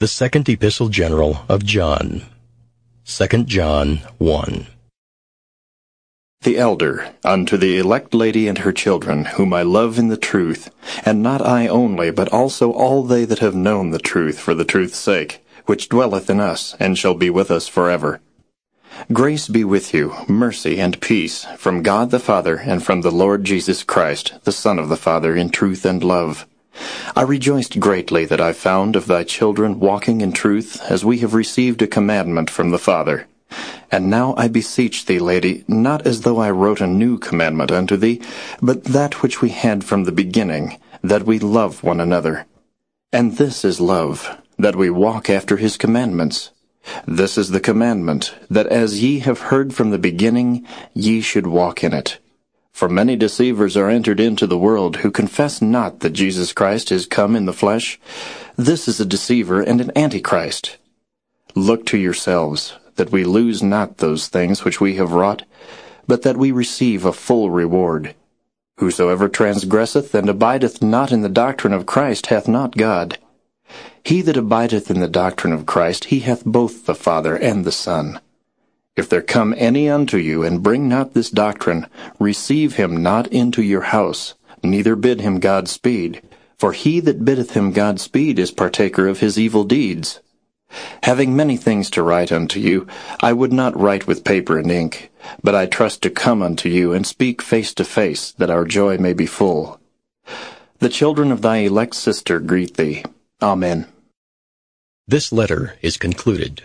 The Second Epistle General of John. 2 John 1. The elder, unto the elect lady and her children, whom I love in the truth, and not I only, but also all they that have known the truth for the truth's sake, which dwelleth in us, and shall be with us forever. Grace be with you, mercy and peace, from God the Father, and from the Lord Jesus Christ, the Son of the Father, in truth and love. I rejoiced greatly that I found of thy children walking in truth, as we have received a commandment from the Father. And now I beseech thee, lady, not as though I wrote a new commandment unto thee, but that which we had from the beginning, that we love one another. And this is love, that we walk after his commandments. This is the commandment, that as ye have heard from the beginning, ye should walk in it. For many deceivers are entered into the world who confess not that Jesus Christ is come in the flesh. This is a deceiver and an antichrist. Look to yourselves, that we lose not those things which we have wrought, but that we receive a full reward. Whosoever transgresseth and abideth not in the doctrine of Christ hath not God. He that abideth in the doctrine of Christ, he hath both the Father and the Son. If there come any unto you, and bring not this doctrine, receive him not into your house, neither bid him God speed. For he that biddeth him God speed is partaker of his evil deeds. Having many things to write unto you, I would not write with paper and ink, but I trust to come unto you and speak face to face, that our joy may be full. The children of thy elect sister greet thee. Amen. This letter is concluded.